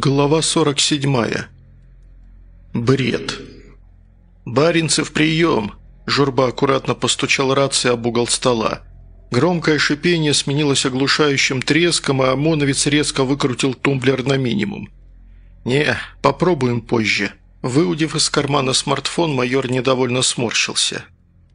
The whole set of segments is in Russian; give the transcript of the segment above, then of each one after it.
Глава 47. Бред. «Баринцев, прием!» Журба аккуратно постучал рацией об угол стола. Громкое шипение сменилось оглушающим треском, а ОМОНовец резко выкрутил тумблер на минимум. «Не, попробуем позже». Выудив из кармана смартфон, майор недовольно сморщился.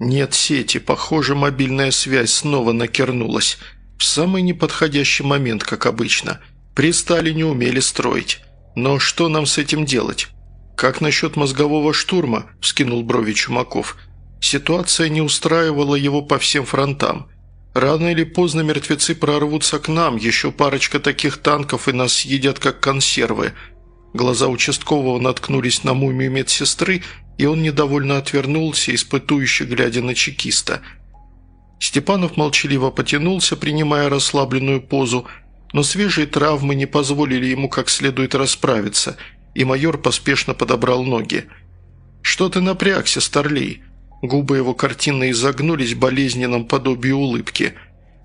«Нет сети, похоже, мобильная связь снова накернулась. В самый неподходящий момент, как обычно – при Сталине умели строить. Но что нам с этим делать? Как насчет мозгового штурма?» – вскинул брови Чумаков. Ситуация не устраивала его по всем фронтам. Рано или поздно мертвецы прорвутся к нам, еще парочка таких танков и нас съедят как консервы. Глаза участкового наткнулись на мумию медсестры, и он недовольно отвернулся, испытующе глядя на чекиста. Степанов молчаливо потянулся, принимая расслабленную позу – но свежие травмы не позволили ему как следует расправиться, и майор поспешно подобрал ноги. «Что ты напрягся, старлей?» Губы его картинно изогнулись болезненном подобии улыбки.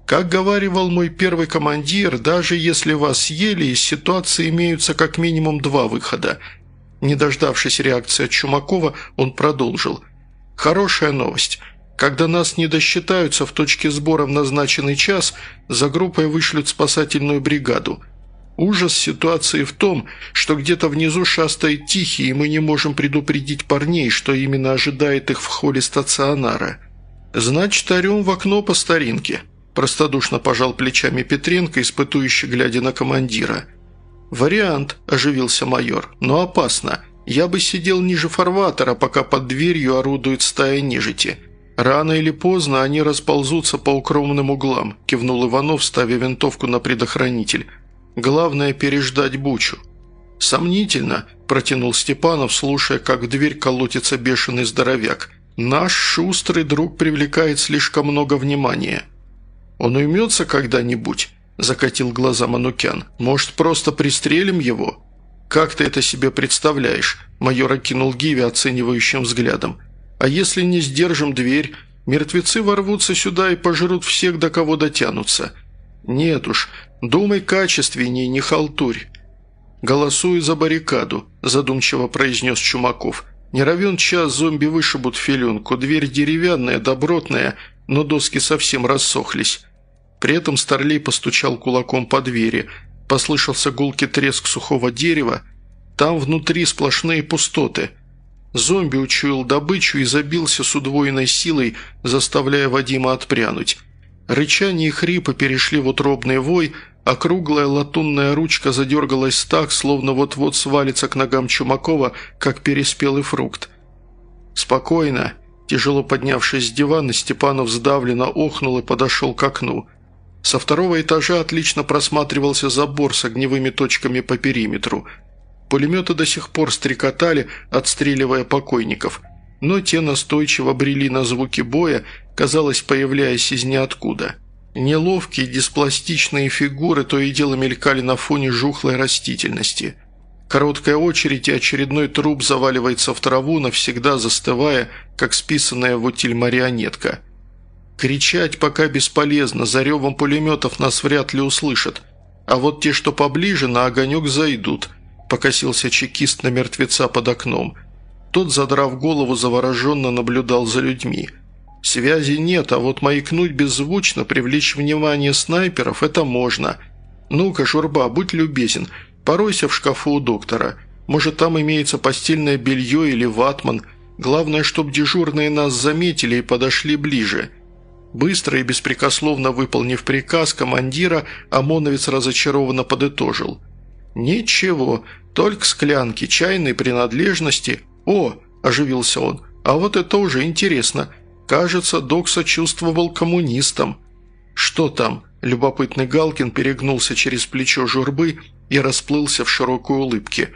«Как говаривал мой первый командир, даже если вас съели, из ситуации имеются как минимум два выхода». Не дождавшись реакции от Чумакова, он продолжил. «Хорошая новость. Когда нас не досчитаются в точке сбора в назначенный час, за группой вышлют спасательную бригаду. Ужас ситуации в том, что где-то внизу шастает Тихий, и мы не можем предупредить парней, что именно ожидает их в холле стационара. Значит, орем в окно по старинке. Простодушно пожал плечами Петренко, испытующий, глядя на командира. «Вариант», – оживился майор, – «но опасно. Я бы сидел ниже фарватера, пока под дверью орудует стая нежити». «Рано или поздно они расползутся по укромным углам», – кивнул Иванов, ставя винтовку на предохранитель. «Главное – переждать бучу». «Сомнительно», – протянул Степанов, слушая, как в дверь колотится бешеный здоровяк. «Наш шустрый друг привлекает слишком много внимания». «Он уймется когда-нибудь?» – закатил глаза Манукян. «Может, просто пристрелим его?» «Как ты это себе представляешь?» – майор окинул Гиви оценивающим взглядом. А если не сдержим дверь, мертвецы ворвутся сюда и пожрут всех, до кого дотянутся. Нет уж, думай качественнее, не халтурь. «Голосую за баррикаду», – задумчиво произнес Чумаков. «Не равен час зомби вышибут филенку, дверь деревянная, добротная, но доски совсем рассохлись». При этом Старлей постучал кулаком по двери. Послышался гулкий треск сухого дерева. Там внутри сплошные пустоты – Зомби учуял добычу и забился с удвоенной силой, заставляя Вадима отпрянуть. Рычание и хрипы перешли в утробный вой, а круглая латунная ручка задергалась так, словно вот-вот свалится к ногам Чумакова, как переспелый фрукт. «Спокойно», Тяжело поднявшись с дивана, Степанов сдавленно охнул и подошел к окну. Со второго этажа отлично просматривался забор с огневыми точками по периметру – Пулеметы до сих пор стрекотали, отстреливая покойников, но те настойчиво брели на звуки боя, казалось, появляясь из ниоткуда. Неловкие диспластичные фигуры то и дело мелькали на фоне жухлой растительности. Короткая очередь и очередной труп заваливается в траву, навсегда застывая, как списанная в утиль марионетка. Кричать пока бесполезно, за ревом пулеметов нас вряд ли услышат. А вот те, что поближе, на огонек зайдут – покосился чекист на мертвеца под окном. Тот, задрав голову, завороженно наблюдал за людьми. «Связи нет, а вот маякнуть беззвучно, привлечь внимание снайперов – это можно. Ну-ка, Журба, будь любезен, поройся в шкафу у доктора. Может, там имеется постельное белье или ватман. Главное, чтобы дежурные нас заметили и подошли ближе». Быстро и беспрекословно выполнив приказ командира, ОМОНовец разочарованно подытожил – «Ничего, только склянки, чайные принадлежности. О!» – оживился он. «А вот это уже интересно. Кажется, док сочувствовал коммунистам». «Что там?» – любопытный Галкин перегнулся через плечо журбы и расплылся в широкой улыбке.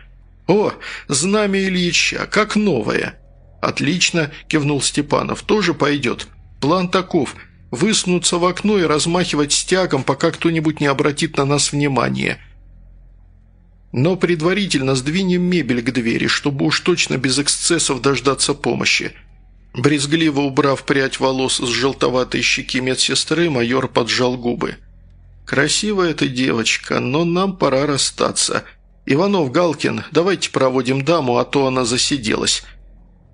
«О, знамя Ильича, как новое!» «Отлично!» – кивнул Степанов. «Тоже пойдет. План таков – высунуться в окно и размахивать стягом, пока кто-нибудь не обратит на нас внимания». Но предварительно сдвинем мебель к двери, чтобы уж точно без эксцессов дождаться помощи». Брезгливо убрав прядь волос с желтоватой щеки медсестры, майор поджал губы. «Красивая ты девочка, но нам пора расстаться. Иванов, Галкин, давайте проводим даму, а то она засиделась».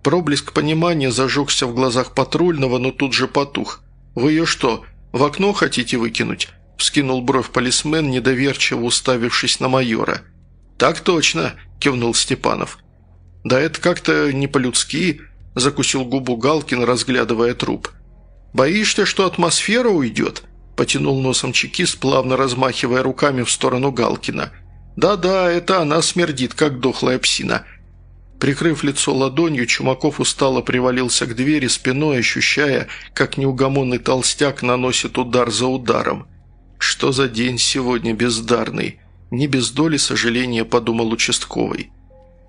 Проблеск понимания зажегся в глазах патрульного, но тут же потух. «Вы ее что, в окно хотите выкинуть?» – вскинул бровь полисмен, недоверчиво уставившись на майора. «Так точно», – кивнул Степанов. «Да это как-то не по-людски», – закусил губу Галкин, разглядывая труп. «Боишься, что атмосфера уйдет?» – потянул носом чекист, плавно размахивая руками в сторону Галкина. «Да-да, это она смердит, как дохлая псина». Прикрыв лицо ладонью, Чумаков устало привалился к двери спиной, ощущая, как неугомонный толстяк наносит удар за ударом. «Что за день сегодня бездарный?» Не без доли сожаления подумал участковый.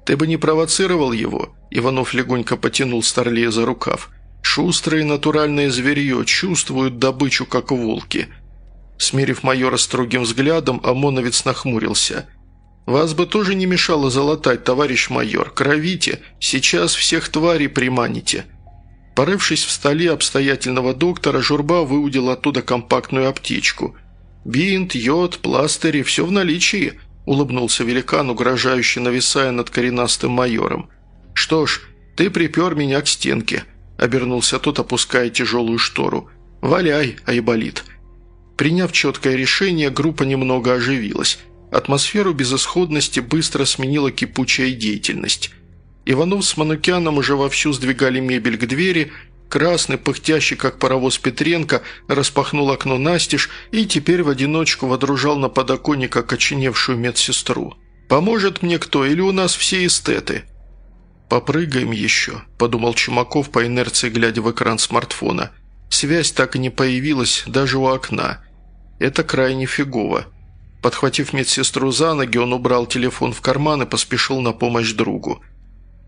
«Ты бы не провоцировал его?» Иванов легонько потянул Старлея за рукав. «Шустрое натуральное зверье чувствуют добычу, как волки». Смерив майора строгим взглядом, ОМОНовец нахмурился – «Вас бы тоже не мешало залатать, товарищ майор. Кровите. Сейчас всех тварей приманите». Порывшись в столе обстоятельного доктора, Журба выудил оттуда компактную аптечку. «Бинт, йод, пластыри – все в наличии», – улыбнулся великан, угрожающе нависая над коренастым майором. «Что ж, ты припер меня к стенке», – обернулся тот, опуская тяжелую штору. «Валяй, Айболит». Приняв четкое решение, группа немного оживилась. Атмосферу безысходности быстро сменила кипучая деятельность. Иванов с Манукяном уже вовсю сдвигали мебель к двери, красный, пыхтящий, как паровоз Петренко, распахнул окно настежь и теперь в одиночку водружал на подоконник окоченевшую медсестру. «Поможет мне кто, или у нас все эстеты?» «Попрыгаем еще», – подумал Чумаков по инерции, глядя в экран смартфона. Связь так и не появилась даже у окна. Это крайне фигово. Подхватив медсестру за ноги, он убрал телефон в карман и поспешил на помощь другу.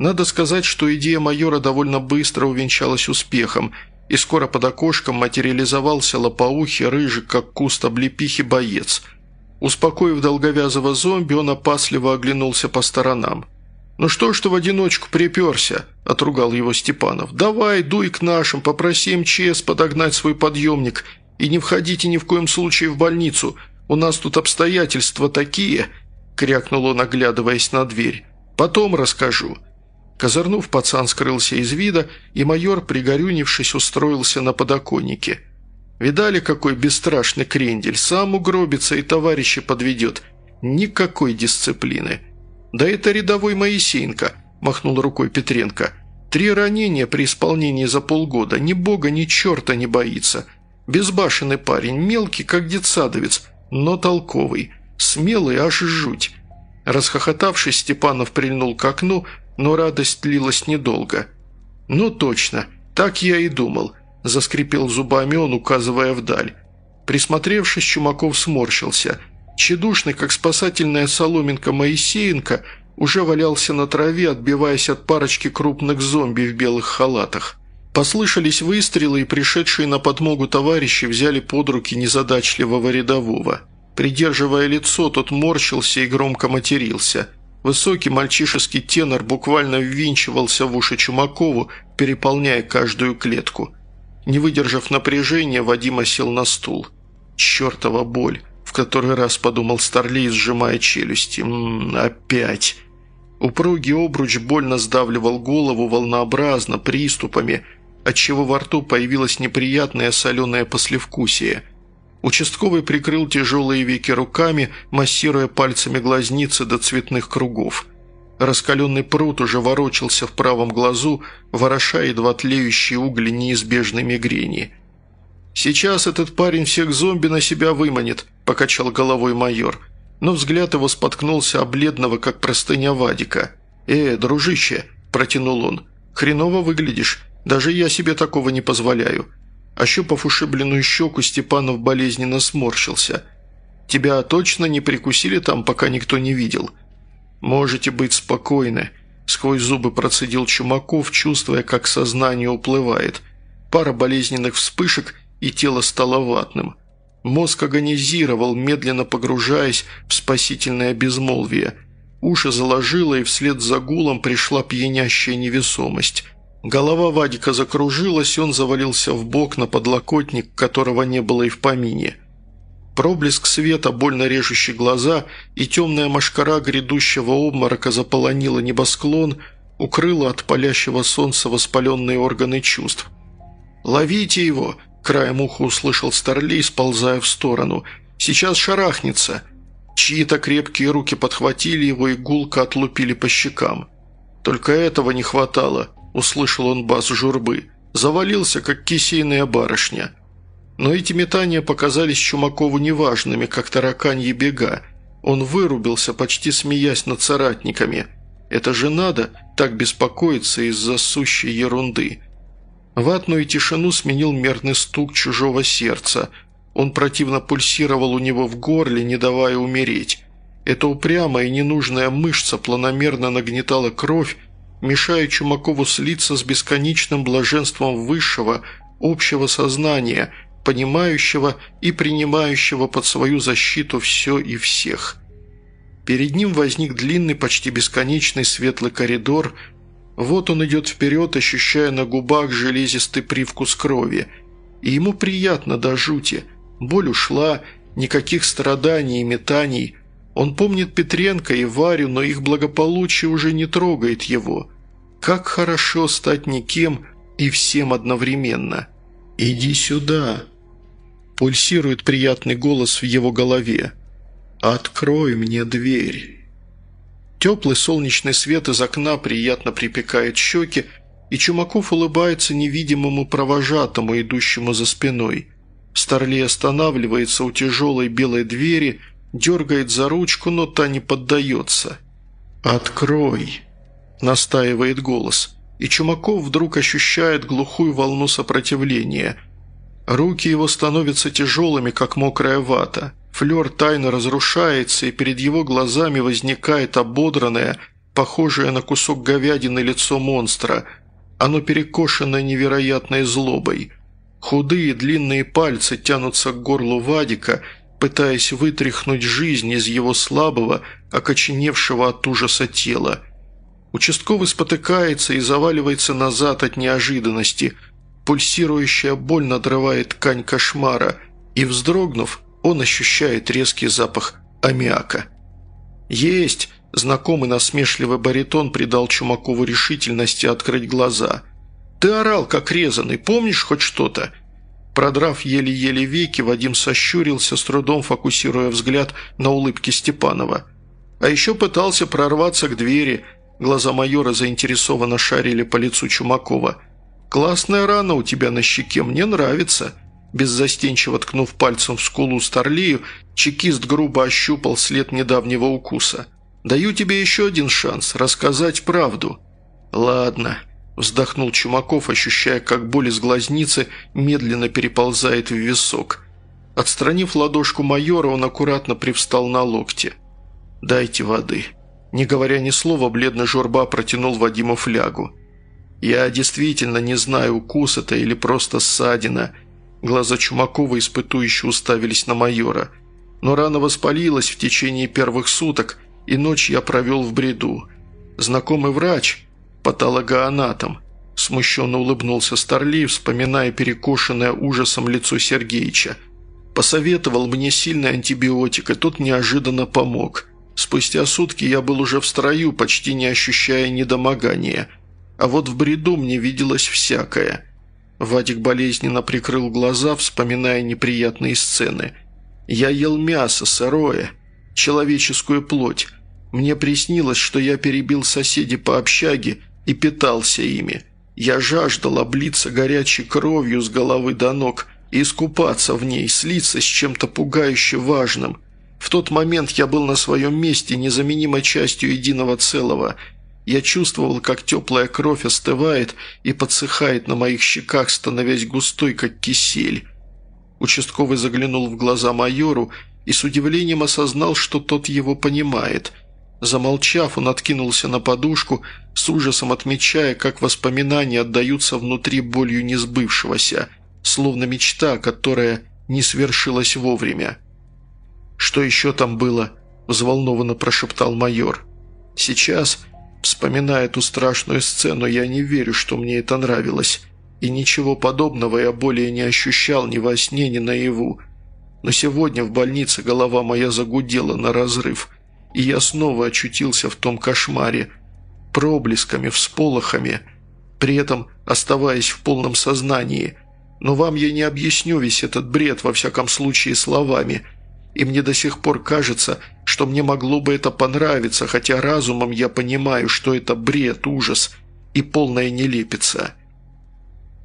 Надо сказать, что идея майора довольно быстро увенчалась успехом, и скоро под окошком материализовался лопоухий, рыжий, как куст облепихи, боец. Успокоив долговязого зомби, он опасливо оглянулся по сторонам. «Ну что ж ты в одиночку приперся?» – отругал его Степанов. «Давай, дуй к нашим, попроси МЧС подогнать свой подъемник и не входите ни в коем случае в больницу. У нас тут обстоятельства такие», – крякнул он, оглядываясь на дверь. «Потом расскажу». Козырнув, пацан скрылся из вида, и майор, пригорюнившись, устроился на подоконнике. Видали, какой бесстрашный крендель? Сам угробится и товарища подведет. Никакой дисциплины. «Да это рядовой Моисеенко», – махнул рукой Петренко. «Три ранения при исполнении за полгода. Ни бога, ни черта не боится. Безбашенный парень, мелкий, как детсадовец но толковый, смелый аж жуть. Расхохотавшись, Степанов прильнул к окну, но радость длилась недолго. «Ну точно, так я и думал», – заскрипел зубами он, указывая вдаль. Присмотревшись, Чумаков сморщился. Чедушный, как спасательная соломинка Моисеенко, уже валялся на траве, отбиваясь от парочки крупных зомби в белых халатах. Послышались выстрелы, и пришедшие на подмогу товарищи взяли под руки незадачливого рядового. Придерживая лицо, тот морщился и громко матерился. Высокий мальчишеский тенор буквально ввинчивался в уши Чумакову, переполняя каждую клетку. Не выдержав напряжения, Вадима сел на стул. «Чертова боль!» – в который раз подумал Старлей, сжимая челюсти. «М -м, «Опять!» Упругий обруч больно сдавливал голову волнообразно, приступами – отчего во рту появилось неприятное соленое послевкусие. Участковый прикрыл тяжелые веки руками, массируя пальцами глазницы до цветных кругов. Раскаленный пруд уже ворочался в правом глазу, вороша едва тлеющие угли неизбежной мигрени. «Сейчас этот парень всех зомби на себя выманит», – покачал головой майор. Но взгляд его споткнулся о бледного, как простыня Вадика. «Э, дружище», – протянул он, – «хреново выглядишь. Даже я себе такого не позволяю». Ощупав ушибленную щеку, Степанов болезненно сморщился. «Тебя точно не прикусили там, пока никто не видел?» «Можете быть спокойны», – сквозь зубы процедил Чумаков, чувствуя, как сознание уплывает. Пара болезненных вспышек, и тело стало ватным. Мозг агонизировал, медленно погружаясь в спасительное безмолвие. Уши заложило, и вслед за гулом пришла пьянящая невесомость – Голова Вадика закружилась, он завалился в бок на подлокотник, которого не было и в помине. Проблеск света, больно режущий глаза, и темная машкара грядущего обморока заполонила небосклон, укрыла от палящего солнца воспаленные органы чувств. «Ловите его!» – краем уха услышал Старлей, сползая в сторону. «Сейчас шарахнется!» Чьи-то крепкие руки подхватили его и гулко отлупили по щекам. «Только этого не хватало», – услышал он бас журбы. «Завалился, как кисейная барышня». Но эти метания показались Чумакову неважными, как тараканьи бега. Он вырубился, почти смеясь над соратниками. «Это же надо так беспокоиться из-за сущей ерунды». Ватную тишину сменил мерный стук чужого сердца. Он противно пульсировал у него в горле, не давая умереть. Эта упрямая и ненужная мышца планомерно нагнетала кровь, мешая Чумакову слиться с бесконечным блаженством высшего, общего сознания – понимающего и принимающего под свою защиту все и всех. Перед ним возник длинный, почти бесконечный светлый коридор. Вот он идет вперед, ощущая на губах железистый привкус крови. И ему приятно до жути. Боль ушла, никаких страданий и метаний. Он помнит Петренко и Варю, но их благополучие уже не трогает его. Как хорошо стать никем и всем одновременно. «Иди сюда», Пульсирует приятный голос в его голове. «Открой мне дверь». Теплый солнечный свет из окна приятно припекает щеки, и Чумаков улыбается невидимому провожатому, идущему за спиной. Старлей останавливается у тяжелой белой двери, дергает за ручку, но та не поддается. «Открой!» – настаивает голос, и Чумаков вдруг ощущает глухую волну сопротивления – Руки его становятся тяжелыми, как мокрая вата. Флер тайно разрушается, и перед его глазами возникает ободранное, похожее на кусок говядины лицо монстра. Оно перекошено невероятной злобой. Худые длинные пальцы тянутся к горлу Вадика, пытаясь вытряхнуть жизнь из его слабого, окоченевшего от ужаса тела. Участковый спотыкается и заваливается назад от неожиданности – Пульсирующая боль надрывает ткань кошмара, и, вздрогнув, он ощущает резкий запах аммиака. «Есть!» – знакомый насмешливый баритон придал Чумакову решительности открыть глаза. «Ты орал, как резанный, помнишь хоть что-то?» Продрав еле-еле веки, Вадим сощурился, с трудом фокусируя взгляд на улыбке Степанова. А еще пытался прорваться к двери. Глаза майора заинтересованно шарили по лицу Чумакова – «Классная рана у тебя на щеке, мне нравится». Беззастенчиво ткнув пальцем в скулу Старлею, чекист грубо ощупал след недавнего укуса. «Даю тебе еще один шанс рассказать правду». «Ладно», – вздохнул Чумаков, ощущая, как боль из глазницы медленно переползает в висок. Отстранив ладошку майора, он аккуратно привстал на локте. «Дайте воды». Не говоря ни слова, бледный журба протянул Вадиму флягу. Я действительно не знаю, укус это или просто ссадина. Глаза Чумакова испытующе уставились на майора. Но рана воспалилась в течение первых суток, и ночь я провел в бреду. Знакомый врач, патологоанатом, смущенно улыбнулся Старлей, вспоминая перекошенное ужасом лицо Сергеича. Посоветовал мне сильный антибиотик, и тот неожиданно помог. Спустя сутки я был уже в строю, почти не ощущая недомогания – а вот в бреду мне виделось всякое. Вадик болезненно прикрыл глаза, вспоминая неприятные сцены. «Я ел мясо, сырое, человеческую плоть. Мне приснилось, что я перебил соседей по общаге и питался ими. Я жаждал облиться горячей кровью с головы до ног и искупаться в ней, слиться с чем-то пугающе важным. В тот момент я был на своем месте, незаменимой частью единого целого – я чувствовал, как теплая кровь остывает и подсыхает на моих щеках, становясь густой, как кисель. Участковый заглянул в глаза майору и с удивлением осознал, что тот его понимает. Замолчав, он откинулся на подушку, с ужасом отмечая, как воспоминания отдаются внутри болью несбывшегося, словно мечта, которая не свершилась вовремя. «Что еще там было?» – взволнованно прошептал майор. «Сейчас Вспоминая эту страшную сцену, я не верю, что мне это нравилось. И ничего подобного я более не ощущал ни во сне, ни наяву. Но сегодня в больнице голова моя загудела на разрыв, и я снова очутился в том кошмаре, проблесками, всполохами, при этом оставаясь в полном сознании. Но вам я не объясню весь этот бред, во всяком случае, словами – и мне до сих пор кажется, что мне могло бы это понравиться, хотя разумом я понимаю, что это бред, ужас и полная нелепица».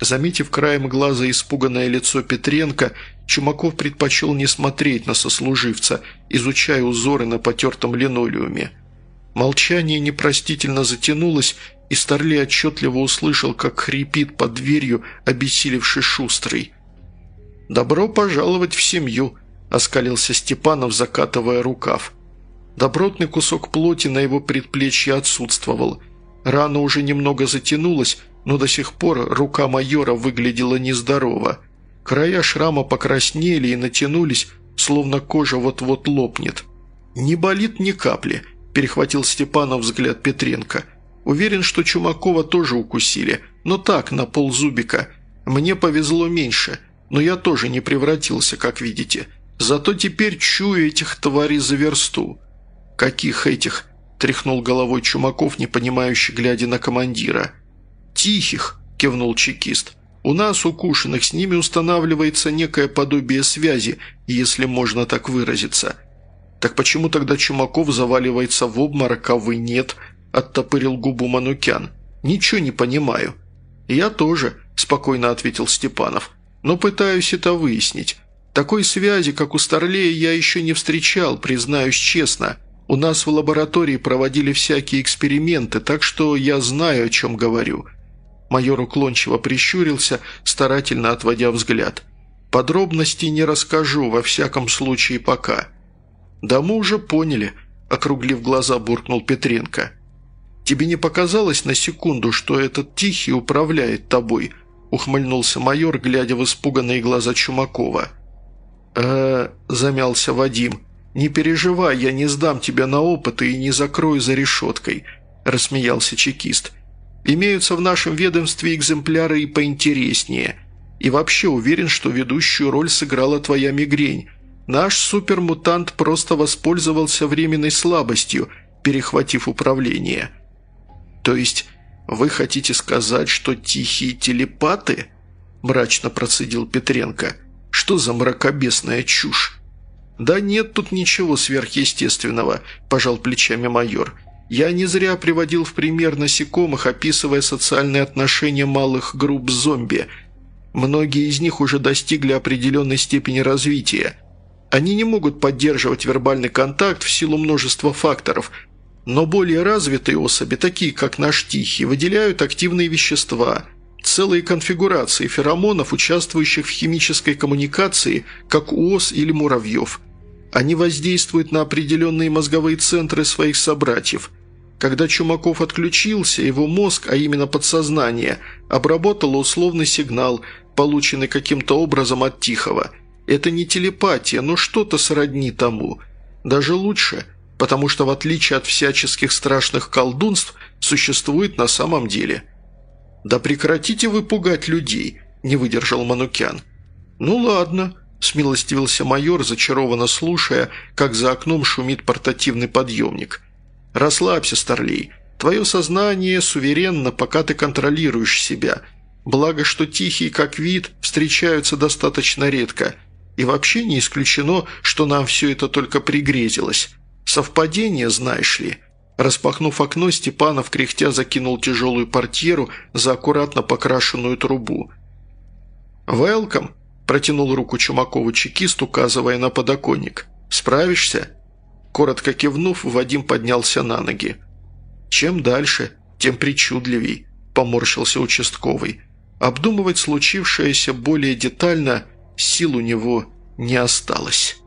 Заметив краем глаза испуганное лицо Петренко, Чумаков предпочел не смотреть на сослуживца, изучая узоры на потертом линолеуме. Молчание непростительно затянулось, и Старли отчетливо услышал, как хрипит под дверью обессилевший Шустрый. «Добро пожаловать в семью», – оскалился Степанов, закатывая рукав. Добротный кусок плоти на его предплечье отсутствовал. Рана уже немного затянулась, но до сих пор рука майора выглядела нездорово. Края шрама покраснели и натянулись, словно кожа вот-вот лопнет. «Не болит ни капли», – перехватил Степанов взгляд Петренко. «Уверен, что Чумакова тоже укусили, но так, на ползубика. Мне повезло меньше, но я тоже не превратился, как видите. Зато теперь чую этих тварей за версту». «Каких этих?» – тряхнул головой Чумаков, не понимающий, глядя на командира. «Тихих», – кивнул чекист. «У нас, укушенных, с ними устанавливается некое подобие связи, если можно так выразиться». «Так почему тогда Чумаков заваливается в обморок, а вы нет?» – оттопырил губу Манукян. «Ничего не понимаю». «Я тоже», – спокойно ответил Степанов. «Но пытаюсь это выяснить. Такой связи, как у Старлея, я еще не встречал, признаюсь честно. У нас в лаборатории проводили всякие эксперименты, так что я знаю, о чем говорю». Майор уклончиво прищурился, старательно отводя взгляд. «Подробностей не расскажу, во всяком случае пока». «Да мы уже поняли», – округлив глаза, буркнул Петренко. «Тебе не показалось на секунду, что этот Тихий управляет тобой?» – ухмыльнулся майор, глядя в испуганные глаза Чумакова э замялся Вадим. «Не переживай, я не сдам тебя на опыты и не закрою за решеткой», – рассмеялся чекист. «Имеются в нашем ведомстве экземпляры и поинтереснее. И вообще уверен, что ведущую роль сыграла твоя мигрень. Наш супермутант просто воспользовался временной слабостью, перехватив управление». «То есть вы хотите сказать, что тихие телепаты?» – мрачно процедил Петренко – что за мракобесная чушь?» «Да нет тут ничего сверхъестественного», – пожал плечами майор. «Я не зря приводил в пример насекомых, описывая социальные отношения малых групп зомби. Многие из них уже достигли определенной степени развития. Они не могут поддерживать вербальный контакт в силу множества факторов, но более развитые особи, такие как наш Тихий, выделяют активные вещества – целые конфигурации феромонов, участвующих в химической коммуникации, как у ос или муравьев. Они воздействуют на определенные мозговые центры своих собратьев. Когда Чумаков отключился, его мозг, а именно подсознание, обработало условный сигнал, полученный каким-то образом от Тихого. Это не телепатия, но что-то сродни тому. Даже лучше, потому что в отличие от всяческих страшных колдунств, существует на самом деле – «Да прекратите вы пугать людей», – не выдержал Манукян. «Ну ладно», – смилостивился майор, зачарованно слушая, как за окном шумит портативный подъемник. «Расслабься, Старлей. Твое сознание суверенно, пока ты контролируешь себя. Благо, что тихие, как вид, встречаются достаточно редко. И вообще не исключено, что нам все это только пригрезилось. Совпадение, знаешь ли». Распахнув окно, Степанов кряхтя закинул тяжелую портьеру за аккуратно покрашенную трубу. «Велком!» – протянул руку Чумакову чекист, указывая на подоконник. «Справишься?» Коротко кивнув, Вадим поднялся на ноги. «Чем дальше, тем причудливей», – поморщился участковый. Обдумывать случившееся более детально сил у него не осталось.